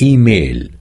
email.